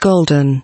golden.